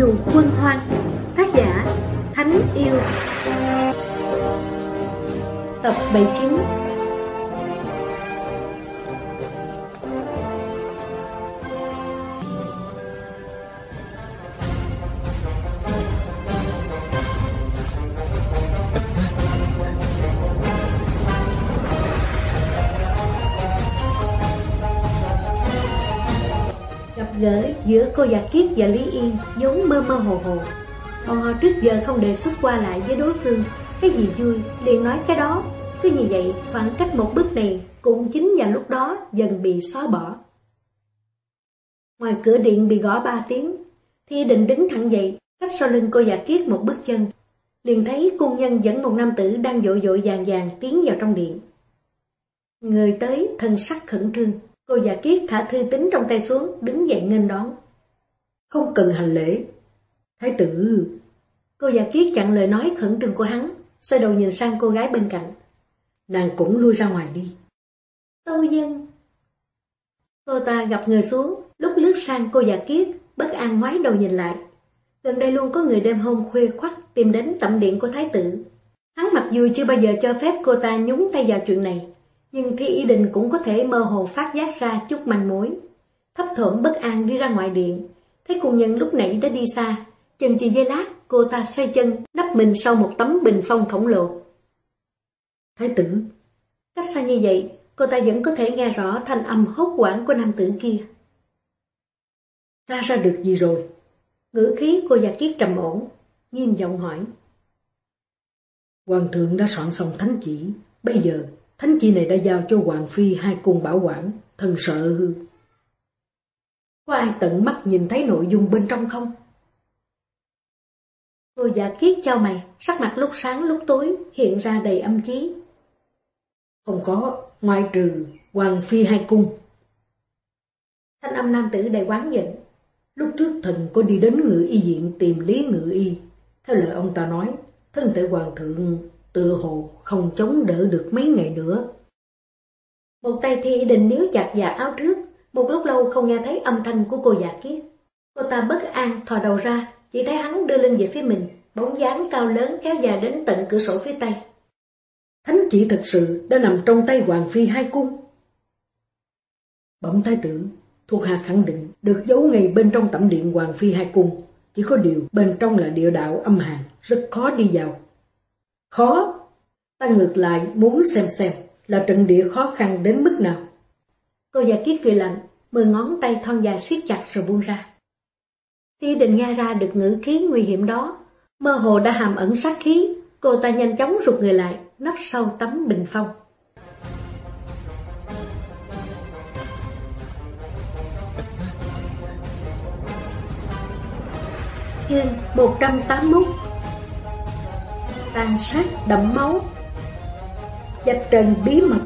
dù quân hoang Tác giả Thánh Yêu. Tập 79 Gặp gỡ giữa cô giặc và Lý Yên giống mơ mơ hồ hồ. Bọn họ trước giờ không đề xuất qua lại với đối phương. Cái gì vui liền nói cái đó. Cứ như vậy khoảng cách một bước này Cũng chính vào lúc đó dần bị xóa bỏ. Ngoài cửa điện bị gõ ba tiếng Thi định đứng thẳng dậy Cách sau lưng cô Giả Kiết một bước chân. Liền thấy cung nhân dẫn một nam tử Đang dội dội vàng vàng tiến vào trong điện. Người tới thân sắc khẩn trương. Cô giả kiết thả thư tín trong tay xuống, đứng dậy nghênh đón. Không cần hành lễ. Thái tử... Cô giả kiết chặn lời nói khẩn trương của hắn, xoay đầu nhìn sang cô gái bên cạnh. Nàng cũng lui ra ngoài đi. Tâu dân. Cô ta gặp người xuống, lúc lướt sang cô giả kiết, bất an ngoái đầu nhìn lại. Gần đây luôn có người đêm hôm khuya khoắt tìm đến tẩm điện của thái tử. Hắn mặc dù chưa bao giờ cho phép cô ta nhúng tay vào chuyện này, nhưng Thi Y Đình cũng có thể mơ hồ phát giác ra chút manh mối. Thấp thỏm bất an đi ra ngoài điện, thấy cô nhân lúc nãy đã đi xa, chân chỉ giây lát, cô ta xoay chân, nắp mình sau một tấm bình phong khổng lồ. Thái tử! Cách xa như vậy, cô ta vẫn có thể nghe rõ thanh âm hốt quảng của nam tử kia. Ra ra được gì rồi? Ngữ khí cô già kiết trầm ổn, nghiêm giọng hỏi. Hoàng thượng đã soạn xong thánh chỉ, bây giờ Thánh chỉ này đã giao cho Hoàng Phi hai cung bảo quản, thần sợ hư. Có ai tận mắt nhìn thấy nội dung bên trong không? Cô giả kiết chào mày, sắc mặt lúc sáng lúc tối, hiện ra đầy âm chí. Không có, ngoại trừ Hoàng Phi hai cung. Thanh âm nam tử đầy quán giận. Lúc trước thần có đi đến ngự y viện tìm Lý ngự y. Theo lời ông ta nói, thân thể hoàng thượng tựa hồ không chống đỡ được mấy ngày nữa. Một tay thi định níu chặt và áo trước, một lúc lâu không nghe thấy âm thanh của cô già kiết. Cô ta bất an thò đầu ra, chỉ thấy hắn đưa lưng về phía mình, bóng dáng cao lớn kéo dài đến tận cửa sổ phía tây. Thánh chỉ thật sự đã nằm trong tay Hoàng Phi hai cung. Bẩm thái tử, thuộc hạ khẳng định được giấu ngay bên trong tẩm điện Hoàng Phi hai cung. Chỉ có điều bên trong là địa đạo âm hàn, rất khó đi vào. Khó, ta ngược lại muốn xem xem là trận địa khó khăn đến mức nào. Cô già kiết cười lạnh, mười ngón tay thon dài siết chặt rồi buông ra. Ti định nghe ra được ngữ khí nguy hiểm đó, mơ hồ đã hàm ẩn sát khí, cô ta nhanh chóng rụt người lại, nấp sau tấm bình phong. Chương 181 tàn sát đậm máu. Dạch trần bí mật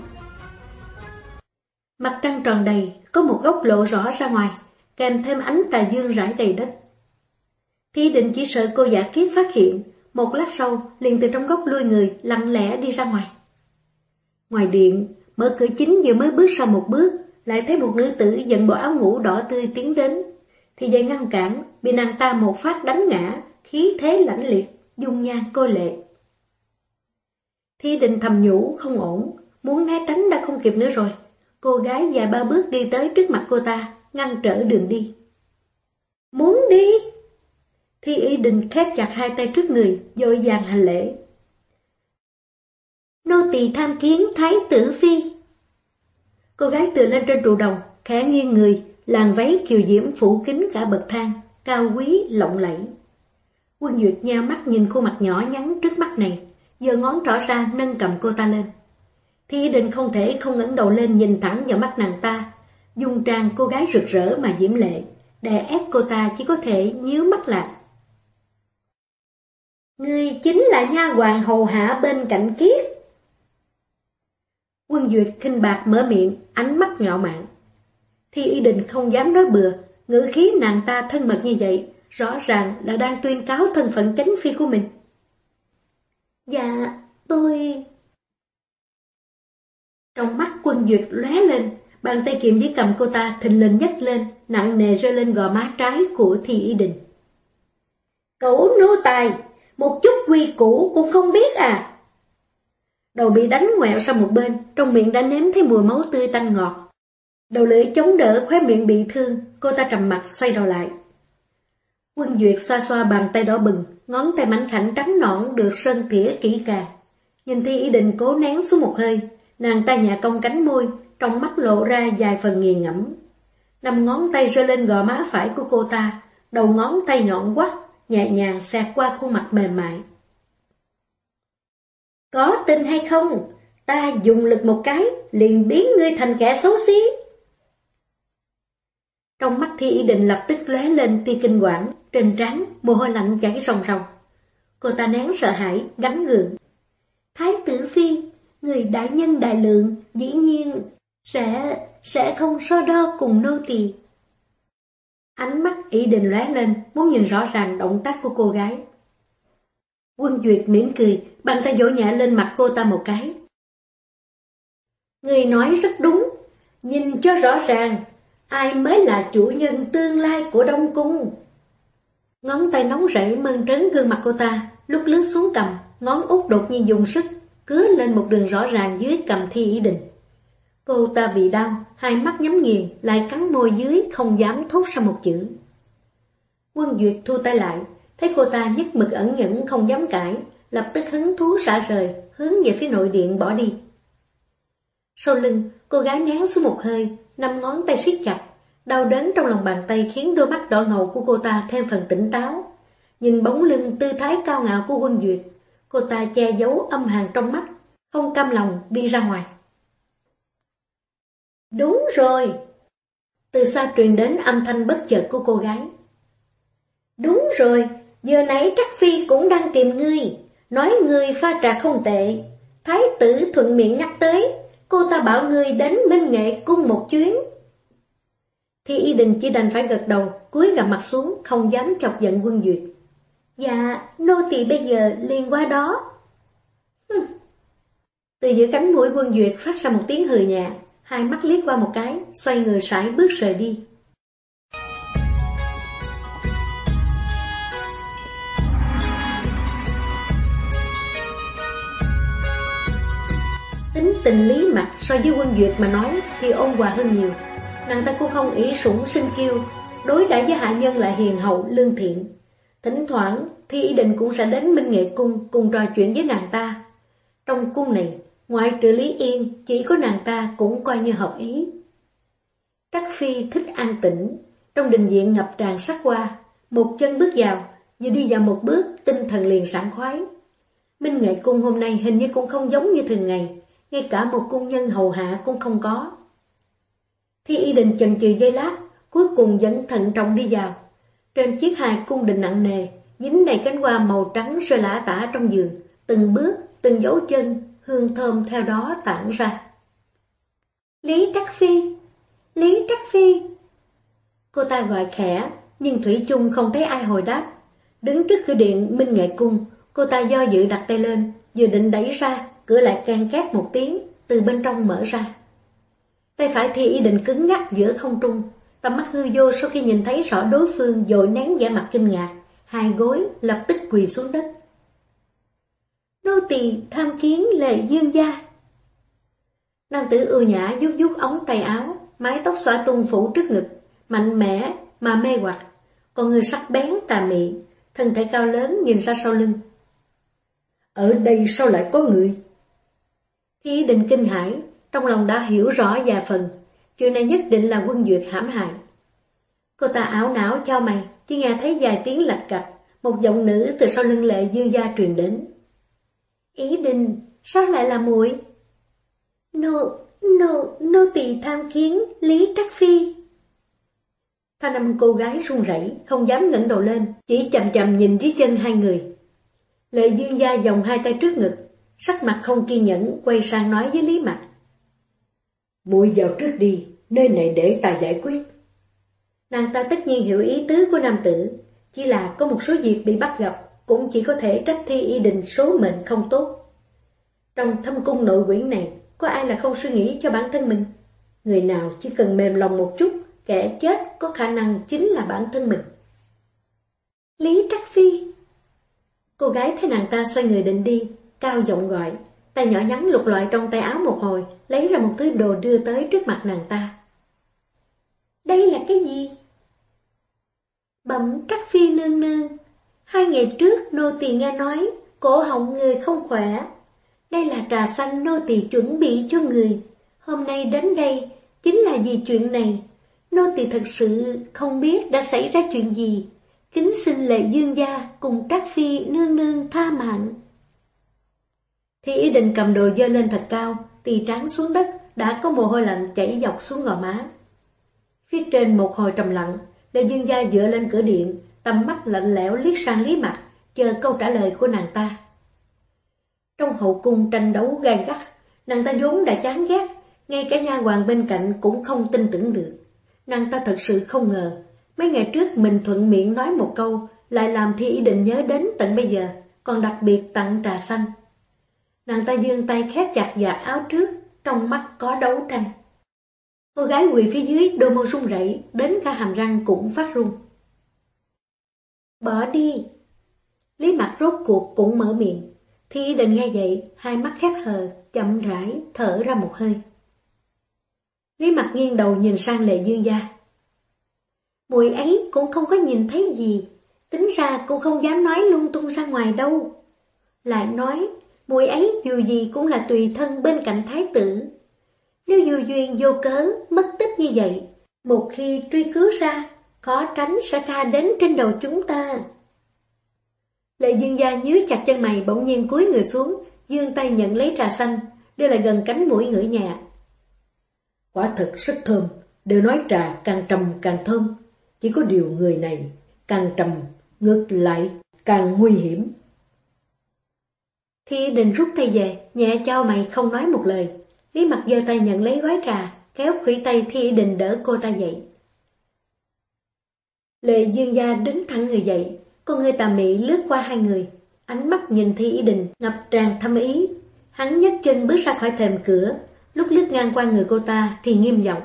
Mặt trăng tròn đầy, có một góc lộ rõ ra ngoài, kèm thêm ánh tà dương rải đầy đất. Thi định chỉ sợ cô giả kiết phát hiện, một lát sau liền từ trong góc lui người lặng lẽ đi ra ngoài. Ngoài điện, mở cửa chính vừa mới bước sau một bước, lại thấy một nữ tử dẫn bộ áo ngủ đỏ tươi tiến đến. Thì dây ngăn cản, bị nàng ta một phát đánh ngã, khí thế lãnh liệt, dung nhan cô lệ. Thi định thầm nhủ không ổn, muốn né tránh đã không kịp nữa rồi. Cô gái dài ba bước đi tới trước mặt cô ta, ngăn trở đường đi. Muốn đi? Thi y định khép chặt hai tay trước người, dội dàng hành lễ. Nô tỳ tham kiến Thái tử Phi. Cô gái tựa lên trên trụ đồng, khẽ nghiêng người, làn váy kiều diễm phủ kín cả bậc thang, cao quý, lộng lẫy. Quân Duyệt nha mắt nhìn khuôn mặt nhỏ nhắn trước mắt này, giờ ngón trỏ ra nâng cầm cô ta lên. Thi định không thể không ngẩng đầu lên nhìn thẳng vào mắt nàng ta, dung trang cô gái rực rỡ mà diễm lệ, đè ép cô ta chỉ có thể nhíu mắt lại. Ngươi chính là nha hoàng hầu hạ bên cạnh kiết. Quân Duyệt khinh bạc mở miệng, ánh mắt ngạo mạn. Thi y định không dám nói bừa, ngữ khí nàng ta thân mật như vậy, rõ ràng là đang tuyên cáo thân phận chánh phi của mình. Dạ, tôi... Trong mắt quân duyệt lóe lên, bàn tay kiệm dưới cầm cô ta thình lình nhấc lên, nặng nề rơi lên gò má trái của Thi Y Đình. Cậu nô tài, một chút quy củ cũng không biết à. Đầu bị đánh ngoẹo sang một bên, trong miệng đã nếm thấy mùi máu tươi tanh ngọt. Đầu lưỡi chống đỡ khóe miệng bị thương, cô ta trầm mặt xoay đầu lại. Quân Duyệt xoa xoa bàn tay đỏ bừng, ngón tay mảnh khảnh trắng nõn được sơn tỉa kỹ càng. Nhìn Thi ý định cố nén xuống một hơi, nàng tay nhà công cánh môi, trong mắt lộ ra vài phần nghiền ngẫm. Năm ngón tay rơi lên gò má phải của cô ta, đầu ngón tay nhọn quắt, nhẹ nhàng xẹt qua khuôn mặt mềm mại. Có tin hay không? Ta dùng lực một cái, liền biến ngươi thành kẻ xấu xí. Trong mắt Thi ý định lập tức lóe lên tia kinh quản, trên trán, mồ hôi lạnh chảy ròng ròng. Cô ta nén sợ hãi, gắn gượng. Thái tử phi, người đại nhân đại lượng, dĩ nhiên sẽ sẽ không so đo cùng nô tỳ. Ánh mắt ý định lóe lên, muốn nhìn rõ ràng động tác của cô gái. Quân Duyệt mỉm cười, bàn tay vỗ nhẹ lên mặt cô ta một cái. Người nói rất đúng, nhìn cho rõ ràng, ai mới là chủ nhân tương lai của Đông Cung. Ngón tay nóng rẫy mơn trớn gương mặt cô ta, lúc lướt xuống cầm, ngón út đột nhiên dùng sức, cứa lên một đường rõ ràng dưới cầm thi ý định. Cô ta bị đau, hai mắt nhắm nghiền, lại cắn môi dưới, không dám thốt ra một chữ. Quân Duyệt thu tay lại, thấy cô ta nhất mực ẩn nhẫn không dám cãi, lập tức hứng thú xả rời, hướng về phía nội điện bỏ đi. Sau lưng, cô gái nén xuống một hơi, năm ngón tay siết chặt, đau đớn trong lòng bàn tay khiến đôi mắt đỏ ngầu của cô ta thêm phần tỉnh táo. Nhìn bóng lưng tư thái cao ngạo của quân duyệt, cô ta che giấu âm hàng trong mắt, không cam lòng đi ra ngoài. Đúng rồi! Từ xa truyền đến âm thanh bất chợt của cô gái. Đúng rồi, giờ nãy Trắc Phi cũng đang tìm ngươi, nói ngươi pha trà không tệ. Thái tử thuận miệng nhắc tới, cô ta bảo ngươi đến Minh Nghệ cung một chuyến. Thì y đình chỉ đành phải gật đầu, cúi gằm mặt xuống, không dám chọc giận quân duyệt. Dạ, nô tỳ bây giờ liền qua đó. Từ giữa cánh mũi quân duyệt phát ra một tiếng hừ nhạt hai mắt liếc qua một cái, xoay người sải bước rời đi. Tính tình lý mặt so với quân duyệt mà nói thì ôn hòa hơn nhiều. Nàng ta cũng không ý sủng sinh kiêu, đối đãi với hạ nhân lại hiền hậu, lương thiện. Thỉnh thoảng thì ý định cũng sẽ đến Minh Nghệ Cung cùng trò chuyện với nàng ta. Trong cung này, Ngoại trừ Lý Yên, chỉ có nàng ta cũng coi như hợp ý. Trắc Phi thích an tĩnh, trong đình diện ngập tràn sắc hoa, một chân bước vào, vừa đi vào một bước, tinh thần liền sảng khoái. Minh Nghệ Cung hôm nay hình như cũng không giống như thường ngày, ngay cả một cung nhân hầu hạ cũng không có. Thi y đình chần chừ dây lát, cuối cùng vẫn thận trọng đi vào. Trên chiếc hài cung đình nặng nề, dính đầy cánh hoa màu trắng rơi lã tả trong giường, từng bước, từng dấu chân, hương thơm theo đó tản ra. Lý Trắc Phi! Lý Trắc Phi! Cô ta gọi khẽ, nhưng Thủy chung không thấy ai hồi đáp. Đứng trước cửa điện Minh Nghệ Cung, cô ta do dự đặt tay lên, vừa định đẩy ra, cửa lại can két một tiếng, từ bên trong mở ra. Tay phải thì ý định cứng ngắc giữa không trung, tầm mắt hư vô sau khi nhìn thấy rõ đối phương dội nén vẻ mặt kinh ngạc, hai gối lập tức quỳ xuống đất nô tỳ tham kiến lệ dương gia. Nam tử ưu nhã vuốt vuốt ống tay áo, mái tóc xõa tung phủ trước ngực, mạnh mẽ mà mê hoặc, còn người sắc bén tà mị, thân thể cao lớn nhìn ra sau lưng. Ở đây sao lại có người? Khi định kinh hải, trong lòng đã hiểu rõ vài phần, chuyện này nhất định là quân duyệt hãm hại. Cô ta áo não cho mày, chỉ nghe thấy vài tiếng lạch cạch, một giọng nữ từ sau lưng lệ dương gia truyền đến. Ý định, sao lại là muội? Nô, nô, nô tỳ tham kiến Lý Trắc Phi. Thanh âm cô gái run rẩy, không dám ngẩng đầu lên, chỉ chậm chậm nhìn dưới chân hai người. Lệ dương gia dòng hai tay trước ngực, sắc mặt không kiên nhẫn, quay sang nói với Lý Mặt. Muội vào trước đi, nơi này để ta giải quyết. Nàng ta tất nhiên hiểu ý tứ của nam tử, chỉ là có một số việc bị bắt gặp, cũng chỉ có thể trách thi y đình số mệnh không tốt. Trong thâm cung nội quyển này, có ai là không suy nghĩ cho bản thân mình? Người nào chỉ cần mềm lòng một chút, kẻ chết có khả năng chính là bản thân mình. Lý Trắc Phi cô gái thấy nàng ta xoay người định đi, cao giọng gọi, tay nhỏ nhắn lục loại trong tay áo một hồi, lấy ra một thứ đồ đưa tới trước mặt nàng ta. Đây là cái gì? Bẩm trắc phi nương nương. Hai ngày trước nô tỳ nghe nói, cổ họng người không khỏe. Đây là trà xanh nô tỳ chuẩn bị cho người. Hôm nay đến đây, chính là vì chuyện này. Nô tỳ thật sự không biết đã xảy ra chuyện gì. Kính xin lệ dương gia cùng trác phi nương nương tha mạng. Thì ý định cầm đồ dơ lên thật cao, tì trắng xuống đất, đã có mồ hôi lạnh chảy dọc xuống gò má. Phía trên một hồi trầm lặng, Lê Dương Gia dựa lên cửa điện, tầm mắt lạnh lẽo liếc sang Lý Mặt, chờ câu trả lời của nàng ta. Trong hậu cung tranh đấu gay gắt, nàng ta vốn đã chán ghét, ngay cả nha hoàng bên cạnh cũng không tin tưởng được. Nàng ta thật sự không ngờ, mấy ngày trước mình thuận miệng nói một câu, lại làm thi ý định nhớ đến tận bây giờ, còn đặc biệt tặng trà xanh. Nàng ta dương tay khép chặt dạ áo trước, trong mắt có đấu tranh. Cô gái quỳ phía dưới đôi môi run rẩy, đến cả hàm răng cũng phát run. Bỏ đi. Lý mặt rốt cuộc cũng mở miệng. Thi định nghe vậy, hai mắt khép hờ, chậm rãi, thở ra một hơi. Lý mặt nghiêng đầu nhìn sang lệ dương gia. Mùi ấy cũng không có nhìn thấy gì, tính ra cũng không dám nói lung tung ra ngoài đâu. Lại nói, mùi ấy dù gì cũng là tùy thân bên cạnh thái tử, nếu dù duyên vô cớ, mất tích như vậy, một khi truy cứu ra, khó tránh sẽ tha đến trên đầu chúng ta. Lệ dương gia nhíu chặt chân mày bỗng nhiên cúi người xuống, dương tay nhận lấy trà xanh, đưa lại gần cánh mũi ngửi nhẹ. Quả thật rất thơm, đều nói trà càng trầm càng thơm, chỉ có điều người này càng trầm, ngược lại càng nguy hiểm. Thi định rút tay về, nhẹ cho mày không nói một lời. Lý mặt giơ tay nhận lấy gói trà, kéo khủy tay Thi định đỡ cô ta dậy. Lệ Dương Gia đứng thẳng người dậy, con người tà mị lướt qua hai người, ánh mắt nhìn Thi Đình ngập tràn thâm ý. Hắn nhấc chân bước ra khỏi thềm cửa, lúc lướt ngang qua người cô ta thì nghiêm giọng.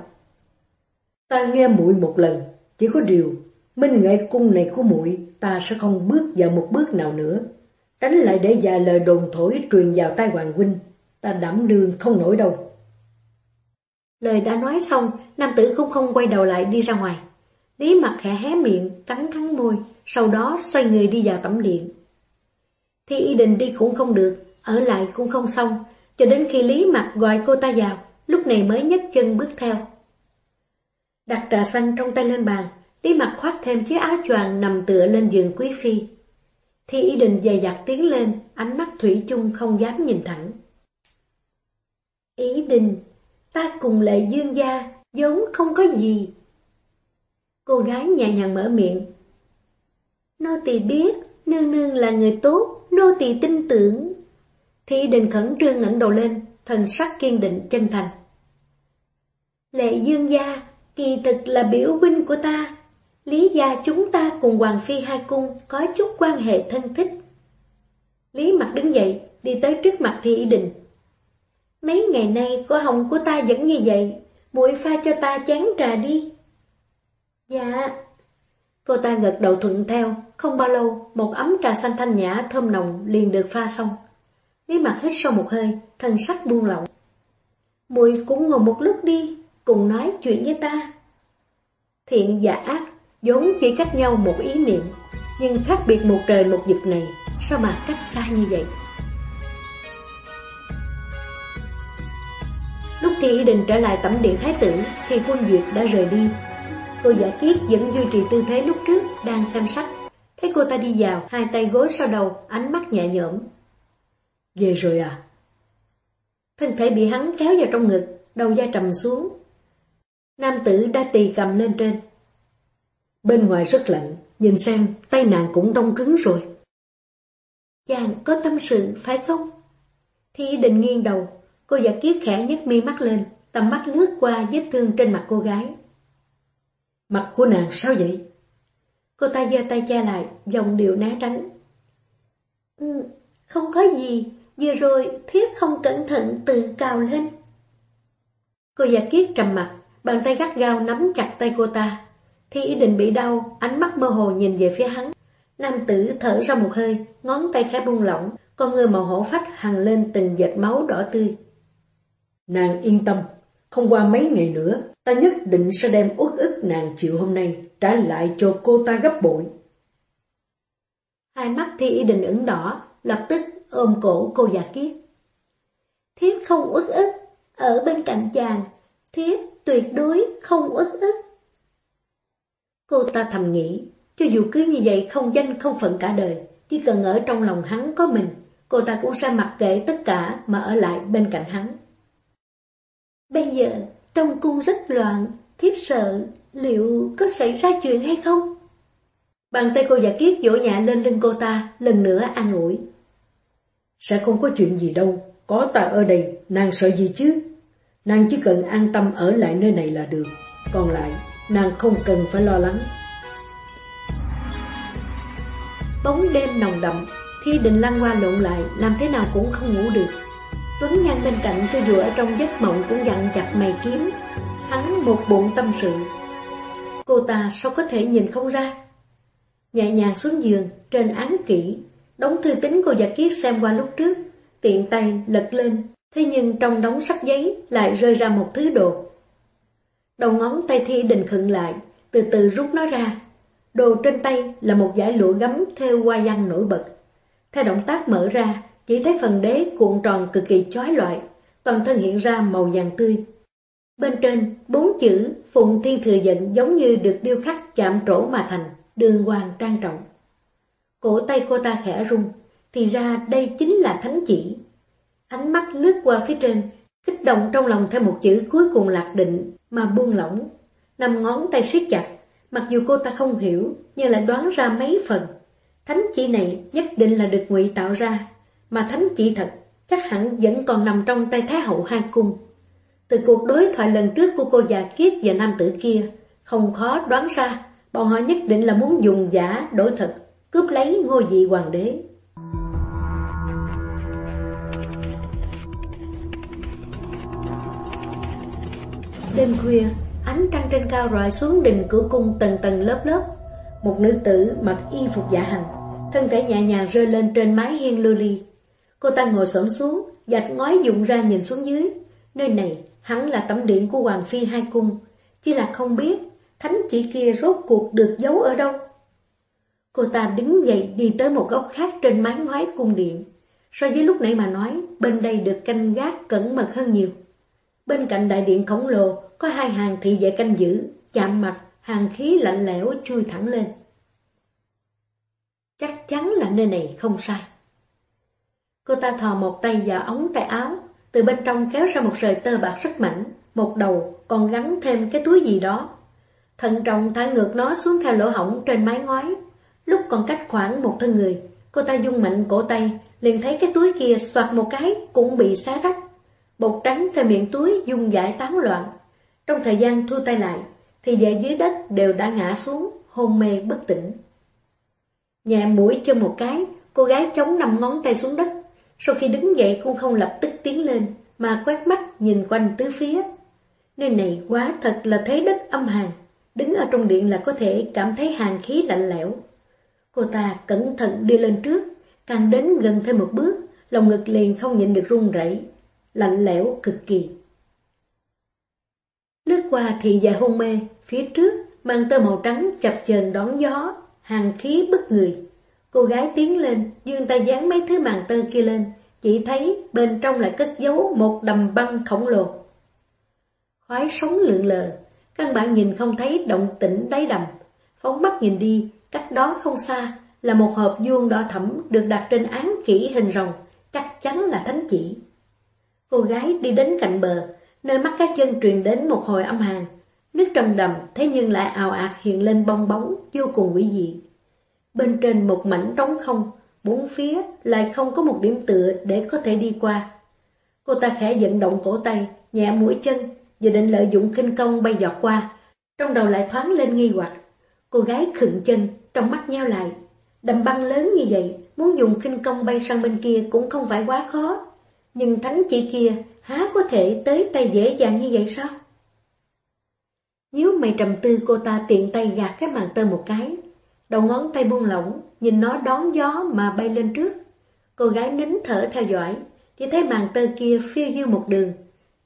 Ta nghe muội một lần, chỉ có điều, minh nghệ cung này của muội ta sẽ không bước vào một bước nào nữa. Tránh lại để vài lời đồn thổi truyền vào tai Hoàng Huynh, ta đảm đương không nổi đâu. Lời đã nói xong, nam tử cũng không quay đầu lại đi ra ngoài. Lý mặt khẽ hé miệng, cắn cắn môi, sau đó xoay người đi vào tẩm điện. Thì ý định đi cũng không được, ở lại cũng không xong, cho đến khi Lý mặt gọi cô ta vào, lúc này mới nhấc chân bước theo. Đặt trà xanh trong tay lên bàn, Lý mặt khoác thêm chiếc áo choàng nằm tựa lên giường quý phi. Thì ý định dày dặt tiến lên, ánh mắt thủy chung không dám nhìn thẳng. Ý định, ta cùng lệ dương gia, vốn không có gì. Cô gái nhẹ nhàng mở miệng. Nô tỳ biết, nương nương là người tốt, nô tỳ tin tưởng. Thị đình khẩn trương ngẩng đầu lên, thần sắc kiên định chân thành. Lệ dương gia, kỳ thực là biểu huynh của ta. Lý gia chúng ta cùng Hoàng Phi hai cung có chút quan hệ thân thích. Lý mặt đứng dậy, đi tới trước mặt Thị Đình, Mấy ngày nay cô hồng của ta vẫn như vậy, muội pha cho ta chán trà đi. Dạ. Cô ta gật đầu thuận theo, không bao lâu, một ấm trà xanh thanh nhã thơm nồng liền được pha xong. Lý mặt hít sâu một hơi, thân sắc buông lỏng. Muội cũng ngồi một lúc đi, cùng nói chuyện với ta. Thiện và ác, vốn chỉ cách nhau một ý niệm, nhưng khác biệt một trời một vực này, sao mà cách xa như vậy? Lúc Thi ý định trở lại tẩm điện thái tử Thì quân duyệt đã rời đi. Cô giả kiết vẫn duy trì tư thế lúc trước Đang xem sách. Thấy cô ta đi vào Hai tay gối sau đầu Ánh mắt nhẹ nhõm. Về rồi à. Thân thể bị hắn kéo vào trong ngực Đầu da trầm xuống. Nam tử đã tì cầm lên trên. Bên ngoài rất lạnh Nhìn xem tay nàng cũng đông cứng rồi Chàng có tâm sự phải không? Thi định nghiêng đầu Cô giả kiết khẽ nhấc mi mắt lên, tầm mắt lướt qua vết thương trên mặt cô gái. Mặt của nàng sao vậy? Cô ta giơ tay che lại, dòng điệu né tránh. Ừ, không có gì, vừa rồi thiết không cẩn thận tự cào lên. Cô giả kiết trầm mặt, bàn tay gắt gao nắm chặt tay cô ta. Thì ý định bị đau, ánh mắt mơ hồ nhìn về phía hắn. Nam tử thở ra một hơi, ngón tay khẽ buông lỏng, con người màu hổ phách hằng lên từng dệt máu đỏ tươi. Nàng yên tâm, không qua mấy ngày nữa, ta nhất định sẽ đem uất ức nàng chịu hôm nay trả lại cho cô ta gấp bội. Hai mắt thi Ý định ửng đỏ, lập tức ôm cổ cô già kiết. Thiếp không uất ức, ở bên cạnh chàng, thiếp tuyệt đối không uất ức. Cô ta thầm nghĩ, cho dù cứ như vậy không danh không phận cả đời, chỉ cần ở trong lòng hắn có mình, cô ta cũng sẽ mặc kệ tất cả mà ở lại bên cạnh hắn. Bây giờ, trong cung rất loạn, thiếp sợ, liệu có xảy ra chuyện hay không? Bàn tay cô giả kiết vỗ nhẹ lên lưng cô ta, lần nữa an ủi. Sẽ không có chuyện gì đâu, có ta ở đây, nàng sợ gì chứ? Nàng chỉ cần an tâm ở lại nơi này là được, còn lại, nàng không cần phải lo lắng. Bóng đêm nồng đậm, thi định lăn qua lộn lại, làm thế nào cũng không ngủ được. Tuấn Nhan bên cạnh cho dù ở trong giấc mộng cũng dặn chặt mày kiếm, hắn một bụng tâm sự. Cô ta sao có thể nhìn không ra? Nhẹ nhàng xuống giường, trên án kỹ, đóng thư tính cô giả kiết xem qua lúc trước, tiện tay lật lên, thế nhưng trong đống sách giấy lại rơi ra một thứ đồ. Đầu ngón tay thi đình khựng lại, từ từ rút nó ra. Đồ trên tay là một dải lụa gấm theo hoa văn nổi bật. Theo động tác mở ra, chỉ thấy phần đế cuộn tròn cực kỳ chói loại, toàn thân hiện ra màu vàng tươi. Bên trên, bốn chữ Phụng Thiên Thừa Giận giống như được điêu khắc chạm trổ mà thành, đường hoàng trang trọng. Cổ tay cô ta khẽ rung, thì ra đây chính là thánh chỉ. Ánh mắt lướt qua phía trên, kích động trong lòng thêm một chữ cuối cùng lạc định mà buông lỏng. Nằm ngón tay siết chặt, mặc dù cô ta không hiểu, nhưng lại đoán ra mấy phần. Thánh chỉ này nhất định là được ngụy tạo ra, mà thánh chỉ thật chắc hẳn vẫn còn nằm trong tay Thái hậu hai cung. Từ cuộc đối thoại lần trước của cô già kiết và nam tử kia, không khó đoán ra bọn họ nhất định là muốn dùng giả đổi thật, cướp lấy ngôi vị hoàng đế. Đêm khuya, ánh trăng trên cao rọi xuống đình cửa cung tầng tầng lớp lớp. Một nữ tử mặc y phục giả hành, thân thể nhẹ nhàng rơi lên trên mái hiên lưu ly. Cô ta ngồi xổm xuống, dạch ngói dụng ra nhìn xuống dưới. Nơi này hắn là tẩm điện của Hoàng Phi hai cung, chỉ là không biết thánh chỉ kia rốt cuộc được giấu ở đâu. Cô ta đứng dậy đi tới một góc khác trên mái ngói cung điện. So với lúc nãy mà nói, bên đây được canh gác cẩn mật hơn nhiều. Bên cạnh đại điện khổng lồ có hai hàng thị vệ canh giữ, chạm mặt, hàng khí lạnh lẽo chui thẳng lên. Chắc chắn là nơi này không sai. Cô ta thò một tay vào ống tay áo, từ bên trong kéo ra một sợi tơ bạc rất mảnh, một đầu còn gắn thêm cái túi gì đó. Thận trọng thả ngược nó xuống theo lỗ hổng trên mái ngói. Lúc còn cách khoảng một thân người, cô ta dung mạnh cổ tay, liền thấy cái túi kia soạt một cái cũng bị xá rách. Bột trắng theo miệng túi dung giải tán loạn. Trong thời gian thu tay lại, thì vệ dưới đất đều đã ngã xuống, hôn mê bất tỉnh. Nhẹ mũi cho một cái, cô gái chống nằm ngón tay xuống đất. Sau khi đứng dậy cũng không lập tức tiến lên, mà quét mắt nhìn quanh tứ phía. Nơi này quá thật là thế đất âm hàn, đứng ở trong điện là có thể cảm thấy hàng khí lạnh lẽo. Cô ta cẩn thận đi lên trước, càng đến gần thêm một bước, lòng ngực liền không nhịn được run rẩy, lạnh lẽo cực kỳ. Lướt qua thì dài hôn mê, phía trước mang tơ màu trắng chập chờn đón gió, hàng khí bức người. Cô gái tiến lên, dương tay dán mấy thứ màn tơ kia lên, chỉ thấy bên trong lại cất giấu một đầm băng khổng lồ. Khói sống lượn lờ, căn bản nhìn không thấy động tĩnh đáy đầm. Phóng mắt nhìn đi, cách đó không xa là một hộp vuông đỏ thẫm được đặt trên án kỹ hình rồng, chắc chắn là thánh chỉ. Cô gái đi đến cạnh bờ, nơi mắt cá chân truyền đến một hồi âm hàn. Nước trong đầm thế nhưng lại ào ạt hiện lên bong bóng, vô cùng quỷ dị. Bên trên một mảnh trống không, bốn phía lại không có một điểm tựa để có thể đi qua. Cô ta khẽ vận động cổ tay, nhẹ mũi chân, và định lợi dụng kinh công bay dọt qua. Trong đầu lại thoáng lên nghi hoặc. Cô gái khựng chân, trong mắt nheo lại. Đầm băng lớn như vậy, muốn dùng kinh công bay sang bên kia cũng không phải quá khó. Nhưng thánh chỉ kia há có thể tới tay dễ dàng như vậy sao? nếu mày trầm tư cô ta tiện tay gạt cái màn tơ một cái, đầu ngón tay buông lỏng, nhìn nó đón gió mà bay lên trước. Cô gái nín thở theo dõi, chỉ thấy màn tơ kia phiêu dư một đường.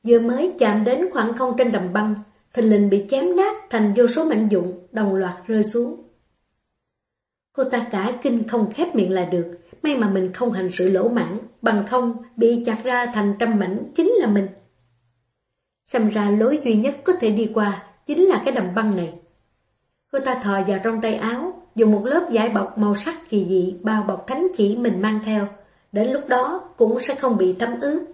Vừa mới chạm đến khoảng không trên đầm băng, thình lình bị chém nát thành vô số mảnh dụng, đồng loạt rơi xuống. Cô ta cả kinh không khép miệng là được, may mà mình không hành sự lỗ mãn, bằng không bị chặt ra thành trăm mảnh chính là mình. Xem ra lối duy nhất có thể đi qua chính là cái đầm băng này. Cô ta thò vào trong tay áo, dùng một lớp giải bọc màu sắc kỳ dị bao bọc thánh chỉ mình mang theo, đến lúc đó cũng sẽ không bị thấm ướt.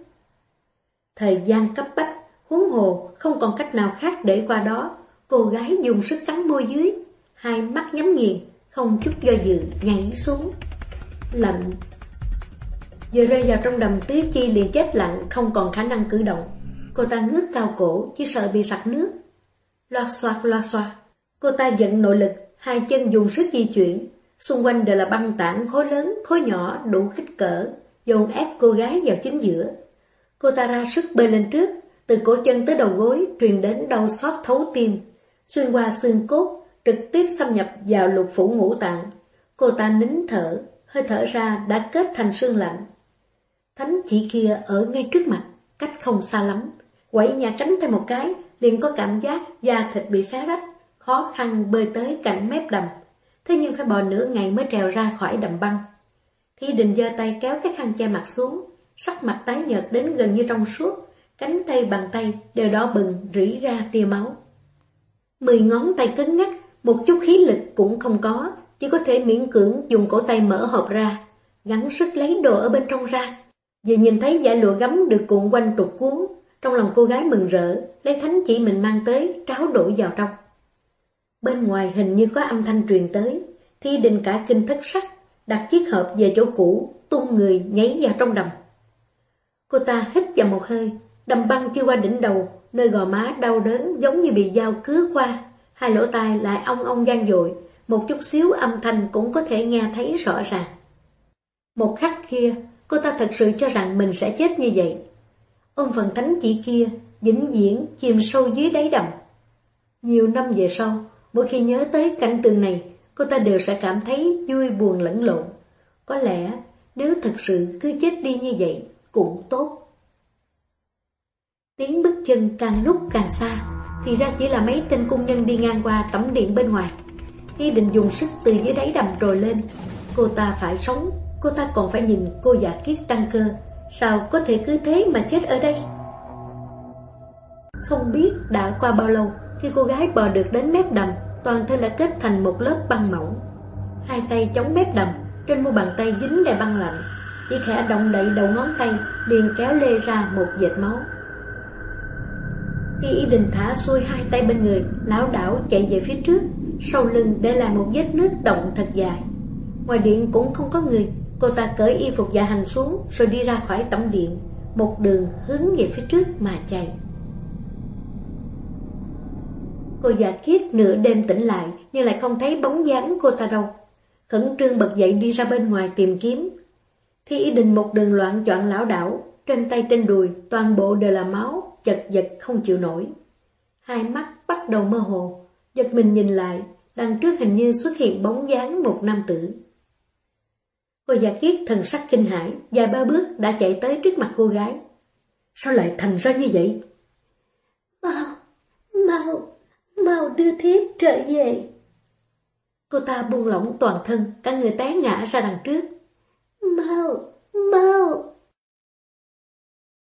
Thời gian cấp bách, huống hồ không còn cách nào khác để qua đó, cô gái dùng sức cắn môi dưới, hai mắt nhắm nghiền, không chút do dự nhảy xuống. Lạnh. giờ rơi vào trong đầm tứ chi liền chết lặng, không còn khả năng cử động. Cô ta ngước cao cổ, chỉ sợ bị sặc nước. Loạt xoạt loạt xoạt. Cô ta giận nội lực, hai chân dùng sức di chuyển. Xung quanh đều là băng tảng khối lớn, khối nhỏ, đủ kích cỡ, dồn ép cô gái vào chính giữa. Cô ta ra sức bơi lên trước, từ cổ chân tới đầu gối truyền đến đau xót thấu tim, xuyên qua xương cốt, trực tiếp xâm nhập vào lục phủ ngũ tạng. Cô ta nín thở, hơi thở ra đã kết thành sương lạnh. Thánh chỉ kia ở ngay trước mặt, cách không xa lắm. Quẩy nhà tránh thêm một cái, liền có cảm giác da thịt bị xé rách, khó khăn bơi tới cạnh mép đầm. Thế nhưng phải bò nửa ngày mới trèo ra khỏi đầm băng. Thi đình giơ tay kéo cái khăn che mặt xuống, sắc mặt tái nhợt đến gần như trong suốt, cánh tay bàn tay đều đỏ bừng rỉ ra tia máu. Mười ngón tay cứng ngắt một chút khí lực cũng không có, chỉ có thể miễn cưỡng dùng cổ tay mở hộp ra, gắng sức lấy đồ ở bên trong ra. Vừa nhìn thấy giải lụa gấm được cuộn quanh trục cuốn, trong lòng cô gái mừng rỡ, lấy thánh chỉ mình mang tới, tráo đổi vào trong. Bên ngoài hình như có âm thanh truyền tới, thi đình cả kinh thất sắc, đặt chiếc hộp về chỗ cũ, tung người nhảy vào trong đầm. Cô ta hít vào một hơi, đầm băng chưa qua đỉnh đầu, nơi gò má đau đớn giống như bị dao cứa qua, hai lỗ tai lại ong ong gian dội, một chút xíu âm thanh cũng có thể nghe thấy rõ ràng. Một khắc kia, cô ta thật sự cho rằng mình sẽ chết như vậy. Ôm phần thánh chỉ kia, vĩnh viễn chìm sâu dưới đáy đầm. Nhiều năm về sau, mỗi khi nhớ tới cảnh tượng này, cô ta đều sẽ cảm thấy vui buồn lẫn lộn. Có lẽ, nếu thật sự cứ chết đi như vậy, cũng tốt. Tiếng bước chân càng lúc càng xa, thì ra chỉ là mấy tên cung nhân đi ngang qua tấm điện bên ngoài. Khi định dùng sức từ dưới đáy đầm trồi lên, cô ta phải sống, cô ta còn phải nhìn cô giả kiết đăng cơ, sao có thể cứ thế mà chết ở đây? Không biết đã qua bao lâu, khi cô gái bò được đến mép đầm, toàn thân đã kết thành một lớp băng mỏng. Hai tay chống mép đầm, trên mu bàn tay dính đầy băng lạnh, chỉ khẽ động đậy đầu ngón tay liền kéo lê ra một vệt máu. Khi Y Đình thả xuôi hai tay bên người, lão đảo chạy về phía trước, sau lưng để lại một vết nước động thật dài. Ngoài điện cũng không có người, cô ta cởi y phục dạ hành xuống rồi đi ra khỏi tổng điện, một đường hướng về phía trước mà chạy. Cô già kiết nửa đêm tỉnh lại nhưng lại không thấy bóng dáng cô ta đâu. Khẩn trương bật dậy đi ra bên ngoài tìm kiếm. Thì ý định một đường loạn chọn lão đảo, trên tay trên đùi toàn bộ đều là máu, chật vật không chịu nổi. Hai mắt bắt đầu mơ hồ, giật mình nhìn lại, đằng trước hình như xuất hiện bóng dáng một nam tử. Cô giả kiết thần sắc kinh hãi, dài ba bước đã chạy tới trước mặt cô gái. Sao lại thành ra như vậy? Mau, mau, mau đưa thiếp trở về. Cô ta buông lỏng toàn thân, cả người té ngã ra đằng trước. Mau, mau.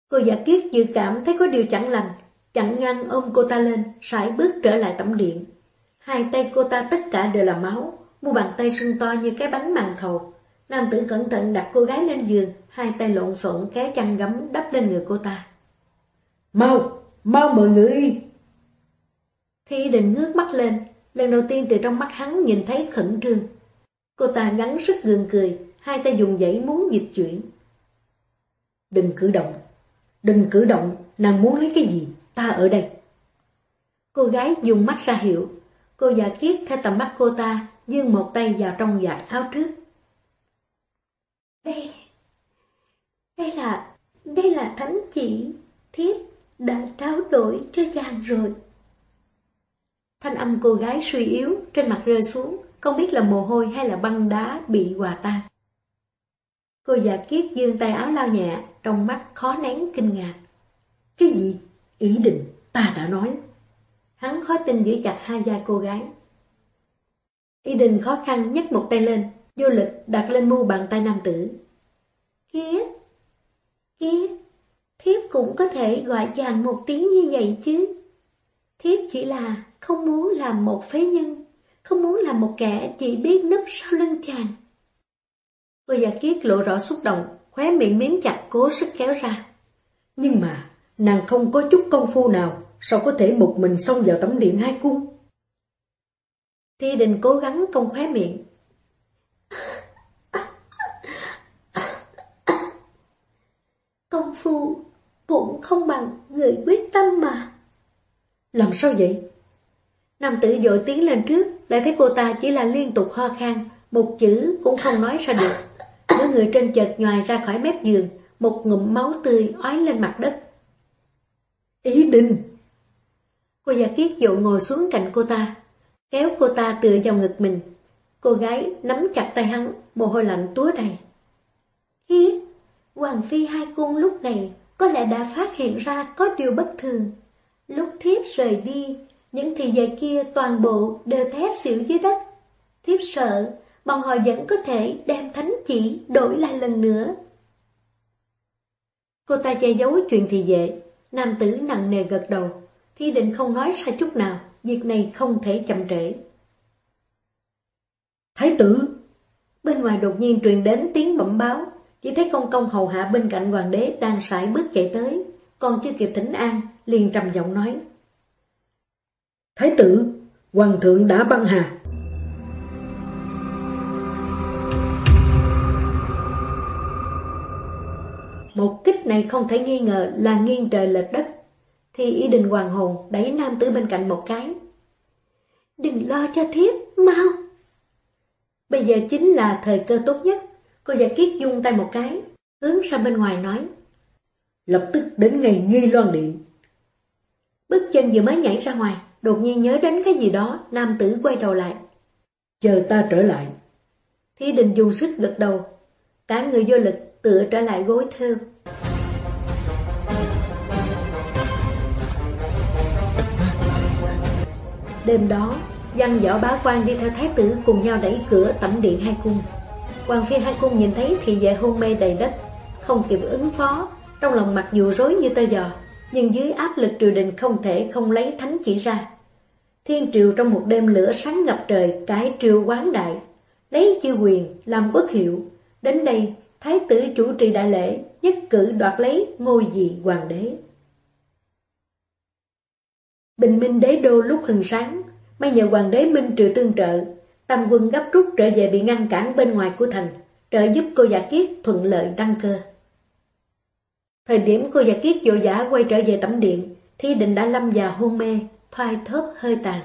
Cô giả kiết dự cảm thấy có điều chẳng lành, chặn ngăn ôm cô ta lên, sải bước trở lại tẩm điện. Hai tay cô ta tất cả đều là máu, mu bàn tay sưng to như cái bánh màn thầu. Nam tử cẩn thận đặt cô gái lên giường, hai tay lộn xộn kéo chăn gấm đắp lên người cô ta. Mau, mau mọi người! Thi định ngước mắt lên, lần đầu tiên từ trong mắt hắn nhìn thấy khẩn trương. Cô ta gắn sức gượng cười, hai tay dùng dãy muốn dịch chuyển. Đừng cử động, đừng cử động, nàng muốn lấy cái gì, ta ở đây. Cô gái dùng mắt ra hiệu, cô già kiết theo tầm mắt cô ta, dương một tay vào trong vạt áo trước. Đây, đây là, đây là thánh chỉ, thiết đã trao đổi cho chàng rồi. Thanh âm cô gái suy yếu, trên mặt rơi xuống, không biết là mồ hôi hay là băng đá bị hòa tan. Cô già kiết dương tay áo lao nhẹ, trong mắt khó nén kinh ngạc. Cái gì? Ý định, ta đã nói. Hắn khó tin giữ chặt hai da cô gái. Ý định khó khăn nhấc một tay lên, vô lực đặt lên mu bàn tay nam tử. Kiết, Kiết, thiếp cũng có thể gọi chàng một tiếng như vậy chứ. Thiếp chỉ là không muốn làm một phế nhân, không muốn làm một kẻ chỉ biết nấp sau lưng chàng. Cô già kiết lộ rõ xúc động, khóe miệng miếm chặt cố sức kéo ra. Nhưng mà, nàng không có chút công phu nào, sao có thể một mình xông vào tấm điện hai cung? Thi đình cố gắng công khóe miệng. Công phu cũng không bằng người quyết tâm mà. Làm sao vậy? Nam tử dội tiến lên trước, lại thấy cô ta chỉ là liên tục ho khan, một chữ cũng không nói ra được. Nửa người trên chợt nhòi ra khỏi mép giường, một ngụm máu tươi ói lên mặt đất. Ý định! Cô giả kiết dụ ngồi xuống cạnh cô ta, kéo cô ta tựa vào ngực mình. Cô gái nắm chặt tay hắn, mồ hôi lạnh túa đầy. Hiếp, Hoàng Phi hai cung lúc này có lẽ đã phát hiện ra có điều bất thường. Lúc thiếp rời đi, những thị vệ kia toàn bộ đều té xỉu dưới đất. Thiếp sợ, bọn họ vẫn có thể đem thánh chỉ đổi lại lần nữa. Cô ta che giấu chuyện thị vệ, nam tử nặng nề gật đầu, thi định không nói sai chút nào, việc này không thể chậm trễ. Thái tử! Bên ngoài đột nhiên truyền đến tiếng bẩm báo, chỉ thấy công công hầu hạ bên cạnh hoàng đế đang sải bước chạy tới, còn chưa kịp thỉnh an, liền trầm giọng nói. Thái tử, hoàng thượng đã băng hà. Một kích này không thể nghi ngờ là nghiêng trời lệch đất. Thì ý định hoàng hồn đẩy nam tử bên cạnh một cái. Đừng lo cho thiếp, mau! Bây giờ chính là thời cơ tốt nhất. Cô giả kiết dung tay một cái, hướng ra bên ngoài nói. Lập tức đến ngày nghi loan điện. Bước chân vừa mới nhảy ra ngoài, đột nhiên nhớ đến cái gì đó, nam tử quay đầu lại. Chờ ta trở lại. Thi đình dùng sức gật đầu, cả người vô lực tựa trở lại gối thêu. Đêm đó, văn võ bá quan đi theo thái tử cùng nhau đẩy cửa tẩm điện hai cung. Hoàng phi hai cung nhìn thấy thì vệ hôn mê đầy đất, không kịp ứng phó, trong lòng mặc dù rối như tơ giò, nhưng dưới áp lực triều đình không thể không lấy thánh chỉ ra. Thiên triều trong một đêm lửa sáng ngập trời, cái triều quán đại, lấy chư quyền làm quốc hiệu. Đến đây, thái tử chủ trì đại lễ, nhất cử đoạt lấy ngôi vị hoàng đế. Bình minh đế đô lúc hừng sáng, may nhờ hoàng đế Minh Triều tương trợ, tam quân gấp rút trở về bị ngăn cản bên ngoài của thành, trợ giúp cô giả kiết thuận lợi đăng cơ. Thời điểm cô giả kiết vội giả quay trở về tẩm điện, thi định đã lâm già hôn mê, thoai thóp hơi tàn.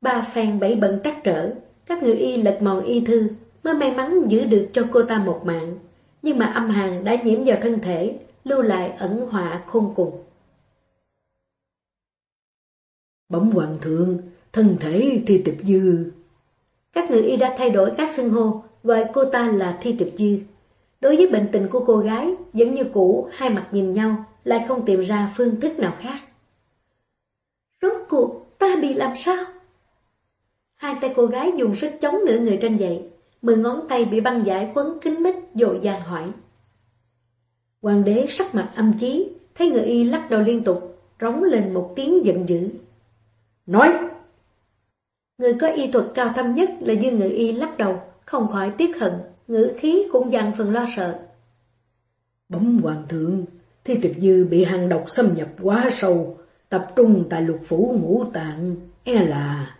Ba phen bảy bận trắc trở, các người y lật mòn y thư, mới may mắn giữ được cho cô ta một mạng. Nhưng mà âm hàn đã nhiễm vào thân thể, lưu lại ẩn họa khôn cùng. Bẩm hoàng thượng, thân thể thi tiệp dư. Các người y đã thay đổi các xưng hô, gọi cô ta là thi tiệp dư. Đối với bệnh tình của cô gái, vẫn như cũ, hai mặt nhìn nhau, lại không tìm ra phương thức nào khác. Rốt cuộc, ta bị làm sao? Hai tay cô gái dùng sức chống nửa người trên dậy, mười ngón tay bị băng giải quấn kín mít, dội dàng hỏi. Hoàng đế sắc mặt âm chí, thấy người y lắc đầu liên tục, rống lên một tiếng giận dữ. Nói! Người có y thuật cao thâm nhất là như người y lắc đầu, không khỏi tiếc hận, ngữ khí cũng dằn phần lo sợ. Bấm hoàng thượng, thi tiệp dư bị hàng độc xâm nhập quá sâu, tập trung tại lục phủ ngũ tạng, e là...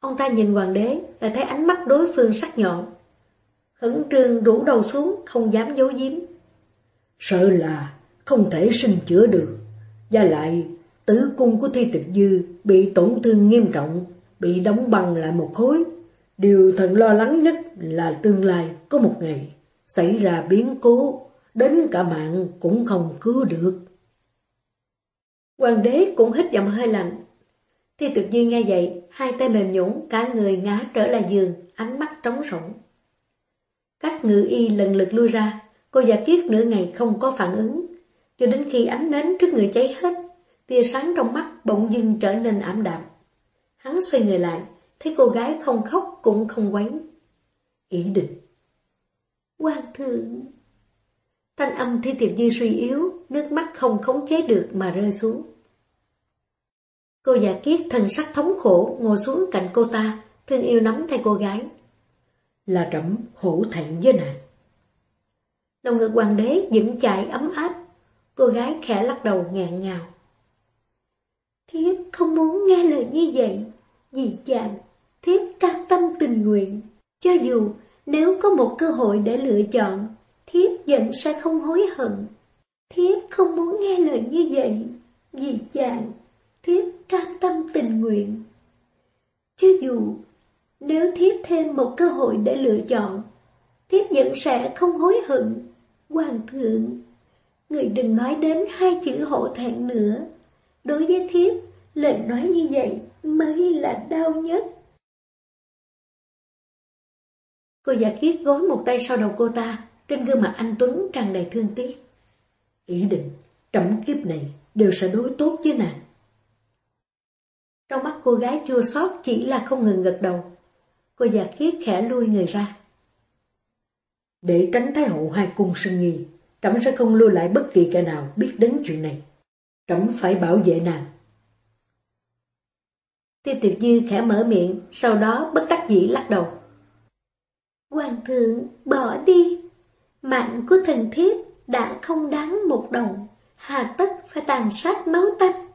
Ông ta nhìn hoàng đế, lại thấy ánh mắt đối phương sắc nhọn. Khẩn trương rủ đầu xuống, không dám giấu giếm. Sợ là không thể sinh chữa được, và lại tử cung của thi tịch dư bị tổn thương nghiêm trọng, bị đóng băng lại một khối. Điều thần lo lắng nhất là tương lai có một ngày xảy ra biến cố, đến cả mạng cũng không cứu được. Hoàng đế cũng hít giọng hơi lạnh. Thi tịch dư nghe vậy, hai tay mềm nhũn, cả người ngã trở lại giường, ánh mắt trống rỗng. Các ngự y lần lượt lui ra, cô giả kiết nửa ngày không có phản ứng, cho đến khi ánh nến trước người cháy hết, tia sáng trong mắt bỗng dưng trở nên ảm đạm. Hắn xoay người lại, thấy cô gái không khóc cũng không quấy. Ý định. Hoàng thượng. Thanh âm thi tiệp dư suy yếu, nước mắt không khống chế được mà rơi xuống. Cô giả kiết thần sắc thống khổ ngồi xuống cạnh cô ta, thương yêu nắm tay cô gái. Là trẫm hổ thẹn với nàng. Lòng ngực hoàng đế dựng chạy ấm áp, cô gái khẽ lắc đầu ngẹn ngào. Thiếp không muốn nghe lời như vậy, vì chàng, thiếp cam tâm tình nguyện. Cho dù nếu có một cơ hội để lựa chọn, thiếp vẫn sẽ không hối hận. Thiếp không muốn nghe lời như vậy, vì chàng, thiếp cam tâm tình nguyện. Chứ dù nếu thiếp thêm một cơ hội để lựa chọn, thiếp vẫn sẽ không hối hận. Hoàng thượng, người đừng nói đến hai chữ hộ thẹn nữa. Đối với thiếp, lời nói như vậy mới là đau nhất. Cô giả kiết gối một tay sau đầu cô ta, trên gương mặt anh Tuấn tràn đầy thương tiếc. Ý định, trẫm kiếp này đều sẽ đối tốt với nàng. Trong mắt cô gái chua xót chỉ là không ngừng gật đầu. Cô già kiết khẽ lui người ra. Để tránh thái hậu hai cung sinh nghi, trẫm sẽ không lưu lại bất kỳ kẻ nào biết đến chuyện này. Trẫm phải bảo vệ nàng. Tiêu tiệp dư khẽ mở miệng, sau đó bất đắc dĩ lắc đầu. Hoàng thượng, bỏ đi. Mạng của thần thiếp đã không đáng một đồng, hà tất phải tàn sát máu tanh.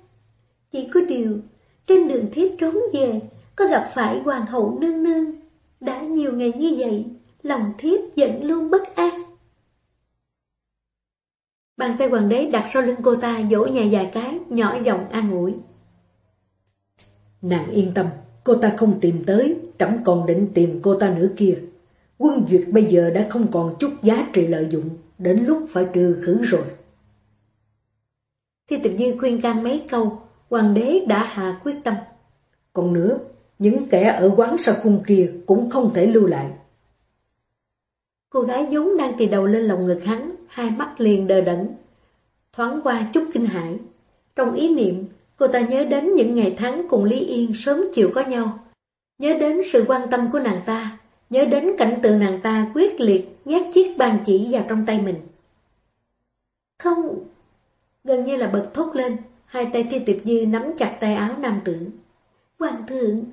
Chỉ có điều, trên đường thiếp trốn về, có gặp phải hoàng hậu nương nương. Đã nhiều ngày như vậy, lòng thiếp vẫn luôn bất an. Bàn tay hoàng đế đặt sau lưng cô ta vỗ nhà dài cái, nhỏ giọng an ủi. Nàng yên tâm, cô ta không tìm tới, trẫm còn định tìm cô ta nữa kia. Quân duyệt bây giờ đã không còn chút giá trị lợi dụng, đến lúc phải trừ khử rồi. Thi tịch dư khuyên can mấy câu, hoàng đế đã hạ quyết tâm. Còn nữa, những kẻ ở quán sau cung kia cũng không thể lưu lại. Cô gái vốn đang kỳ đầu lên lòng ngực hắn, hai mắt liền đờ đẫn. Thoáng qua chút kinh hãi. Trong ý niệm, cô ta nhớ đến những ngày tháng cùng Lý Yên sớm chiều có nhau. Nhớ đến sự quan tâm của nàng ta, nhớ đến cảnh tượng nàng ta quyết liệt nhét chiếc bàn chỉ vào trong tay mình. Không, gần như là bật thốt lên, hai tay thi tiệp dư nắm chặt tay áo nam tử. Hoàng thượng,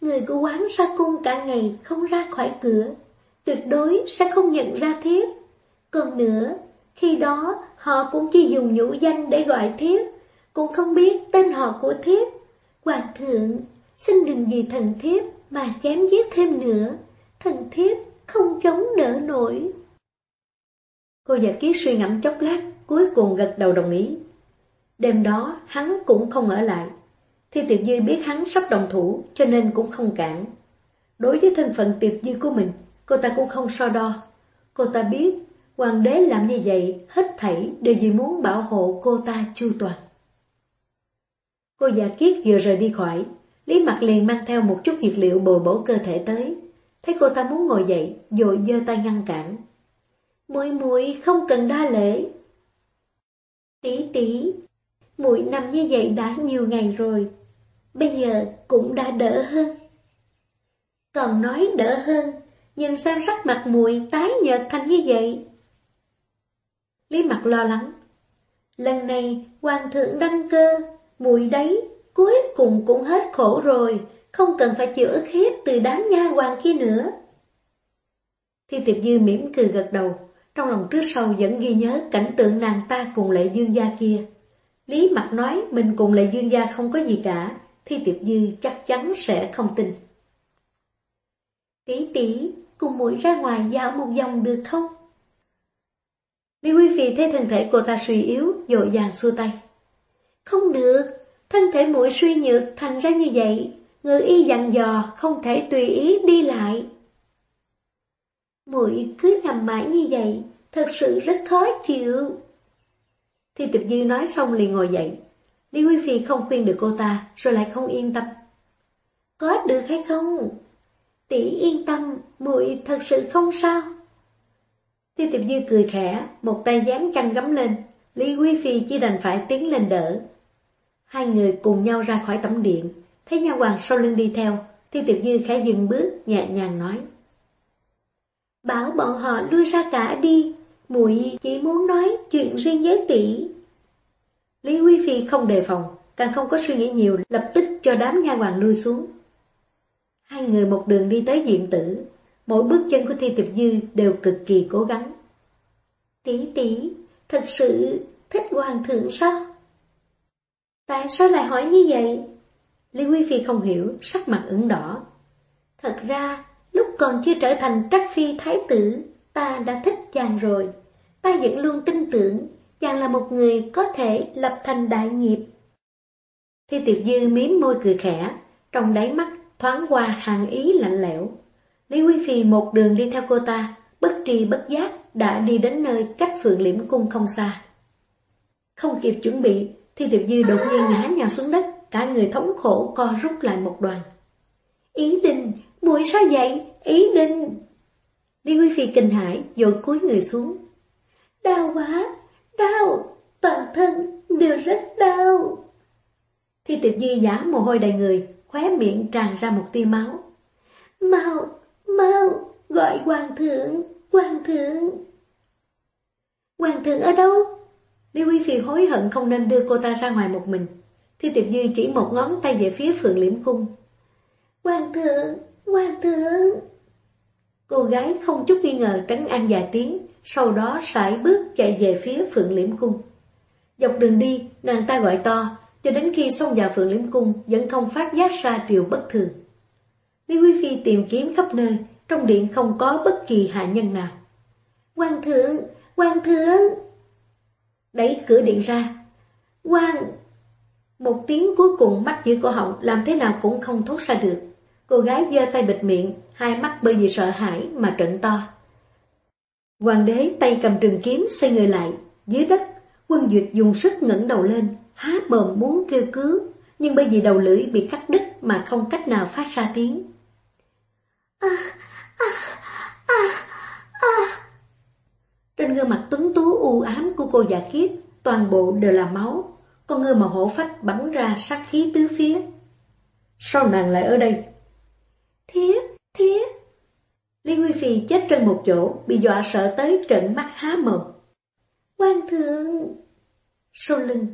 người của quán ra cung cả ngày không ra khỏi cửa, tuyệt đối sẽ không nhận ra thiếp. Còn nữa, khi đó họ cũng chỉ dùng nhũ danh để gọi thiếp, cũng không biết tên họ của thiếp. Hoàng thượng, xin đừng vì thần thiếp mà chém giết thêm nữa, thần thiếp không chống đỡ nổi. Cô giả ký suy ngẫm chốc lát, cuối cùng gật đầu đồng ý. Đêm đó hắn cũng không ở lại. Thi Tiệp Dư biết hắn sắp đồng thủ cho nên cũng không cản. Đối với thân phận Tiệp Dư của mình, cô ta cũng không so đo. Cô ta biết hoàng đế làm như vậy hết thảy đều vì muốn bảo hộ cô ta chu toàn. Cô giả kiết vừa rời đi khỏi, Lý Mặt liền mang theo một chút dược liệu bồi bổ cơ thể tới. Thấy cô ta muốn ngồi dậy, dội giơ tay ngăn cản. Muội muội không cần đa lễ. Tỷ tỷ, muội nằm như vậy đã nhiều ngày rồi, bây giờ cũng đã đỡ hơn. Còn nói đỡ hơn, nhưng sao sắc mặt muội tái nhợt thành như vậy? Lý mặt lo lắng. Lần này hoàng thượng đăng cơ, muội đấy, cuối cùng cũng hết khổ rồi, không cần phải chịu ức hiếp từ đám nha hoàng kia nữa. Thi tiệp dư mỉm cười gật đầu, trong lòng trước sau vẫn ghi nhớ cảnh tượng nàng ta cùng lệ dương gia kia. Lý mặt nói mình cùng lại dương gia không có gì cả, Thi tiệp dư chắc chắn sẽ không tin. Tí tí cùng mũi ra ngoài dạo một vòng được không? Lý Quý Phi thấy thân thể cô ta suy yếu, dội dàng xua tay. Không được, thân thể mũi suy nhược thành ra như vậy, người y dặn dò không thể tùy ý đi lại. Mũi cứ nằm mãi như vậy, thật sự rất khó chịu. Thi Tịch Dư nói xong liền ngồi dậy. Lý Quý Phi không khuyên được cô ta, rồi lại không yên tâm. có được hay không? Tỷ yên tâm, muội thật sự không sao. Tiêu Tiệp Dư cười khẽ, một tay dán chăn gắm lên, Lý Quý Phi chỉ đành phải tiến lên đỡ. Hai người cùng nhau ra khỏi tẩm điện, thấy nha hoàng sau lưng đi theo, Tiêu Tiệp Dư khẽ dừng bước, nhẹ nhàng nói. Bảo bọn họ đưa ra cả đi, muội chỉ muốn nói chuyện riêng với tỷ. Lý Quý Phi không đề phòng, càng không có suy nghĩ nhiều, lập tức cho đám nha hoàng lui xuống. Hai người một đường đi tới diện tử, mỗi bước chân của Thi Tiệp Dư đều cực kỳ cố gắng. Tỷ tỷ, thật sự thích hoàng thượng sao? Tại sao lại hỏi như vậy? Lý Quý Phi không hiểu, sắc mặt ửng đỏ. Thật ra, lúc còn chưa trở thành trắc phi thái tử, ta đã thích chàng rồi. Ta vẫn luôn tin tưởng chàng là một người có thể lập thành đại nghiệp. Thi tiểu Dư miếm môi cười khẽ, trong đáy mắt thoáng qua hàng ý lạnh lẽo. Lý Quý Phi một đường đi theo cô ta, bất tri bất giác đã đi đến nơi cách phượng liễm cung không xa. Không kịp chuẩn bị, Thi tiểu Dư đột nhiên ngã nhào xuống đất, cả người thống khổ co rút lại một đoàn. Ý định, muội sao vậy? Ý định... Lý Quý Phi kinh hãi, rồi cúi người xuống. Đau quá, đau, toàn thân đều rất đau. Thi Tiệp di giả mồ hôi đầy người, khóe miệng tràn ra một tia máu. Mau, mau, gọi hoàng thượng, hoàng thượng. Hoàng thượng ở đâu? Lý Quý Phi hối hận không nên đưa cô ta ra ngoài một mình. Thi Tiệp Dư chỉ một ngón tay về phía Phượng Liễm Cung. Hoàng thượng, hoàng thượng. Cô gái không chút nghi ngờ tránh an vài tiếng, sau đó sải bước chạy về phía Phượng Liễm Cung. Dọc đường đi, nàng ta gọi to, cho đến khi xông vào Phượng Liễm Cung vẫn không phát giác ra điều bất thường. Lý Quý Phi tìm kiếm khắp nơi, trong điện không có bất kỳ hạ nhân nào. Quan thượng, Quan thượng! Đẩy cửa điện ra. Quan Một tiếng cuối cùng mắt giữa cổ họng làm thế nào cũng không thốt ra được. Cô gái giơ tay bịt miệng, hai mắt bởi vì sợ hãi mà trận to. Hoàng đế tay cầm trường kiếm xoay người lại, dưới đất, quân duyệt dùng sức ngẩng đầu lên, há mồm muốn kêu cứu, nhưng bởi vì đầu lưỡi bị cắt đứt mà không cách nào phát ra tiếng. À, à, à, à. Trên gương mặt tuấn tú u ám của cô già kiết, toàn bộ đều là máu, con ngư màu hổ phách bắn ra sát khí tứ phía. Sao nàng lại ở đây? Thiếp, thiếp. Lý Nguyên Phi chết trên một chỗ, bị dọa sợ tới trận mắt há mồm. Quan thượng! Sau lưng,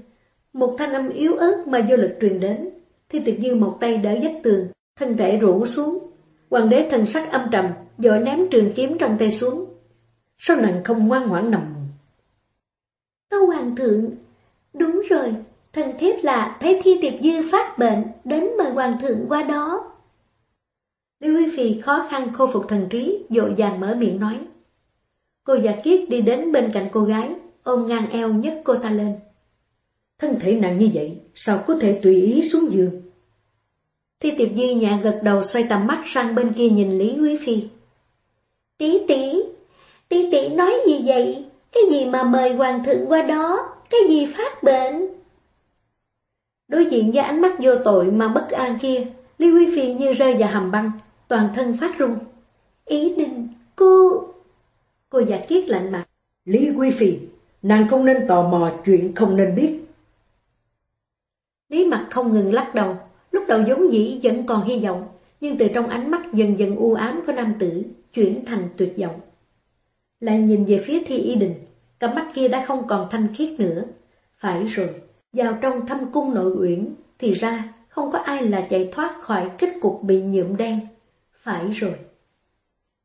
một thanh âm yếu ớt mà vô lực truyền đến. Thi tiệp dư một tay đỡ vách tường, thân thể rũ xuống. Hoàng đế thần sắc âm trầm, dội ném trường kiếm trong tay xuống. Sao nàng không ngoan ngoãn nằm? Tâu hoàng thượng, đúng rồi, thần thiếp là thấy thi tiệp dư phát bệnh, đến mời hoàng thượng qua đó. Lý Quý Phi khó khăn khôi phục thần trí, dội dàng mở miệng nói. Cô giả kiết đi đến bên cạnh cô gái, ôm ngang eo nhấc cô ta lên. Thân thể nặng như vậy, sao có thể tùy ý xuống giường? Thi tiệp dư nhẹ gật đầu xoay tầm mắt sang bên kia nhìn Lý Quý Phi. Tỷ tỷ, tỷ tỷ nói gì vậy? Cái gì mà mời hoàng thượng qua đó? Cái gì phát bệnh? Đối diện với ánh mắt vô tội mà bất an kia, Lý Quý Phi như rơi vào hầm băng, toàn thân phát run. Ý định, cô... Cô giả kiết lạnh mặt. Lý Quý Phi, nàng không nên tò mò chuyện không nên biết. Lý mặt không ngừng lắc đầu, lúc đầu giống dĩ vẫn còn hy vọng, nhưng từ trong ánh mắt dần dần u ám của nam tử, chuyển thành tuyệt vọng. Lại nhìn về phía thi y đình, cặp mắt kia đã không còn thanh khiết nữa. Phải rồi, vào trong thâm cung nội uyển, thì ra không có ai là chạy thoát khỏi kết cục bị nhuộm đen. Phải rồi.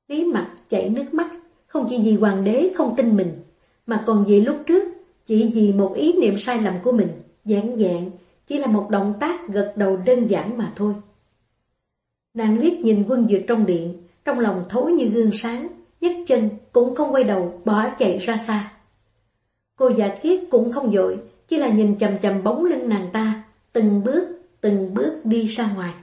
Lý mặt chảy nước mắt, không chỉ vì hoàng đế không tin mình, mà còn vì lúc trước, chỉ vì một ý niệm sai lầm của mình, dạng dạng, chỉ là một động tác gật đầu đơn giản mà thôi. Nàng liếc nhìn quân duyệt trong điện, trong lòng thối như gương sáng, nhấc chân cũng không quay đầu, bỏ chạy ra xa. Cô giả kiết cũng không dội, chỉ là nhìn chầm chầm bóng lưng nàng ta, từng bước, từng bước đi ra ngoài.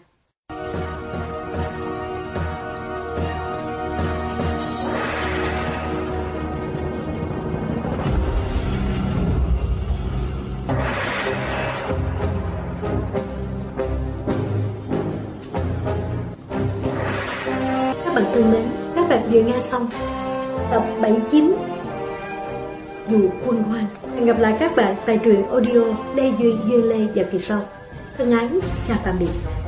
Thân mến, các bạn vừa nghe xong tập 79 Dù quân hoang. Hẹn gặp lại các bạn tại truyện audio Lê Duy, Duyên Lê vào kỳ sau. Thân ái, chào tạm biệt.